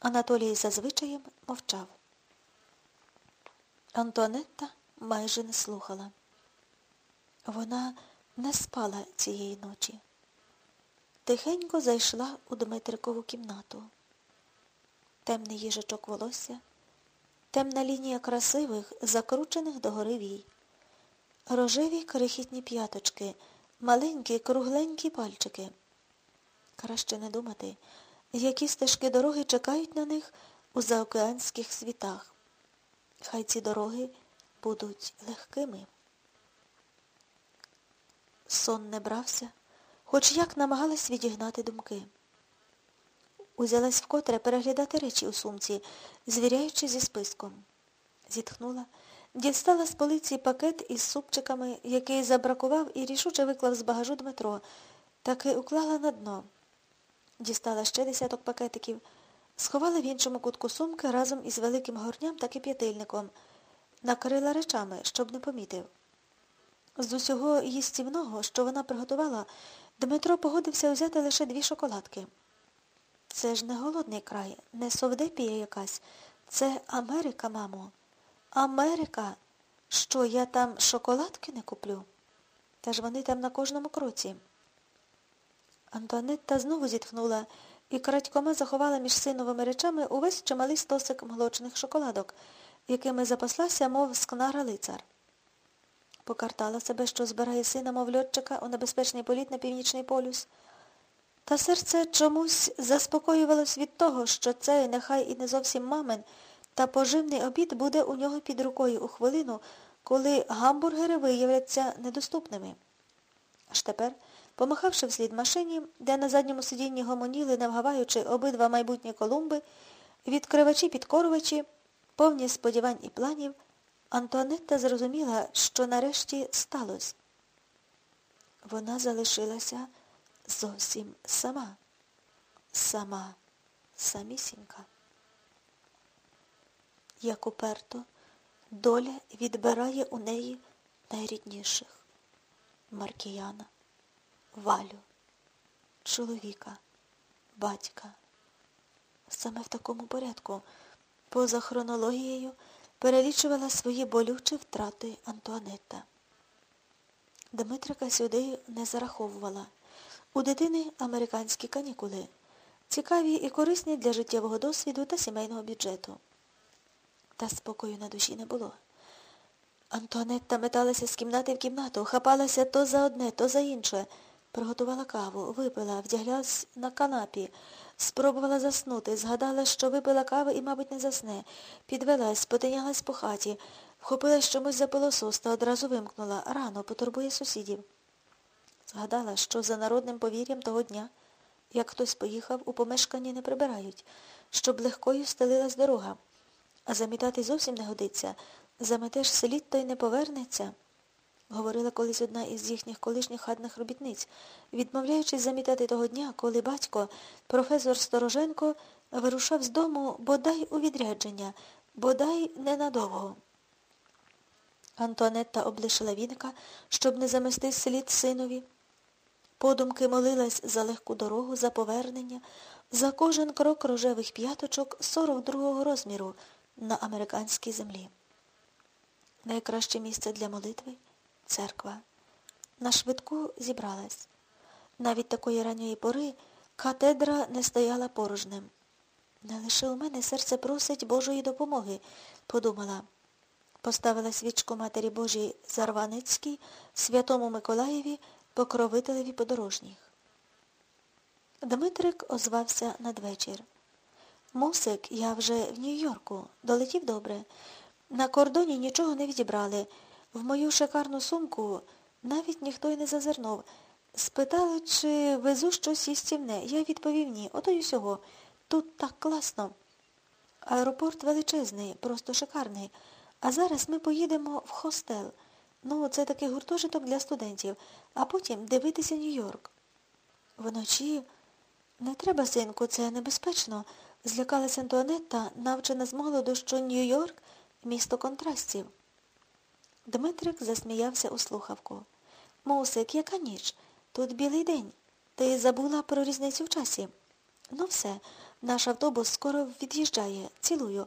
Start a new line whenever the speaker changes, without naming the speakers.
Анатолій зазвичаєм мовчав. Антуанетта майже не слухала. Вона не спала цієї ночі. Тихенько зайшла у Дмитрикову кімнату. Темний їжачок волосся, темна лінія красивих, закручених догори вій, рожеві крихітні п'яточки, маленькі, кругленькі пальчики. Краще не думати, які стежки дороги чекають на них у заокеанських світах. Хай ці дороги будуть легкими. Сон не брався, хоч як намагалась відігнати думки. Узялась вкотре переглядати речі у сумці, звіряючи зі списком. Зітхнула, дістала з полиці пакет із супчиками, який забракував і рішуче виклав з багажу Дмитро, таки уклала на дно. Дістала ще десяток пакетиків, сховала в іншому кутку сумки разом із великим горням та кип'ятильником, накрила речами, щоб не помітив. З усього їстівного, що вона приготувала, Дмитро погодився взяти лише дві шоколадки. Це ж не голодний край, не совдепія якась. Це Америка, мамо. Америка. Що, я там шоколадки не куплю? Та ж вони там на кожному кроці. Антуанетта знову зітхнула і крадькома заховала між синовими речами увесь чималий стосик молочних шоколадок, якими запаслася, мов скнара лицар. Покартала себе, що збирає сина, мов льотчика, у небезпечний політ на північний полюс. Та серце чомусь заспокоювалось від того, що це нехай і не зовсім мамин, та поживний обід буде у нього під рукою у хвилину, коли гамбургери виявляться недоступними. Аж тепер, помахавши вслід машині, де на задньому сидінні гомоніли, не вгаваючи обидва майбутні колумби, відкривачі-підкорувачі, повні сподівань і планів, Антуанетта зрозуміла, що нарешті сталося. Вона залишилася зовсім сама. Сама, самісінька. Як уперто, доля відбирає у неї найрідніших Маркіяна, Валю, чоловіка, батька. Саме в такому порядку, поза хронологією, перелічувала свої болючі втрати Антуанетта. Дмитрика сюди не зараховувала. У дитини американські канікули, цікаві і корисні для життєвого досвіду та сімейного бюджету. Та спокою на душі не було. Антуанетта металася з кімнати в кімнату, хапалася то за одне, то за інше. Приготувала каву, випила, вдяглась на канапі, спробувала заснути, згадала, що випила кави і, мабуть, не засне. Підвелась, потинялась по хаті, вхопилась чомусь за пилосос та одразу вимкнула. Рано потурбує сусідів. Згадала, що за народним повір'ям того дня, як хтось поїхав, у помешканні не прибирають, щоб легкою стелилась дорога. А замітати зовсім не годиться. Заметеш слід, то й не повернеться, говорила колись одна із їхніх колишніх хатних робітниць, відмовляючись замітати того дня, коли батько, професор Стороженко, вирушав з дому бодай у відрядження, бодай ненадовго. Антуанетта облишила віника, щоб не замести слід синові. Подумки молилась за легку дорогу, за повернення, за кожен крок рожевих п'яточок 42-го розміру на американській землі. Найкраще місце для молитви церква. На швидку зібралась. Навіть такої ранньої пори катедра не стояла порожнем. Не лише у мене серце просить Божої допомоги, подумала. Поставила свічку Матері Божій Зарваницькій, Святому Миколаєві, покровителеві подорожніх. Дмитрик озвався надвечір. Мусик, я вже в Нью-Йорку. Долетів добре. На кордоні нічого не відібрали. В мою шикарну сумку навіть ніхто й не зазирнув. Спитали, чи везу щось їстівне. Я відповів ні. Ото й усього. Тут так класно. Аеропорт величезний, просто шикарний. А зараз ми поїдемо в хостел. Ну, це такий гуртожиток для студентів, а потім дивитися Нью-Йорк. Вночі не треба, синку, це небезпечно. Злякалася Антуанетта, навчена з молоду, що Нью-Йорк місто контрастів. Дмитрик засміявся у слухавку. Мусик, яка ніч? Тут білий день. Ти забула про різницю в часі. Ну все, Наш автобус скоро від'їжджає. Цілую.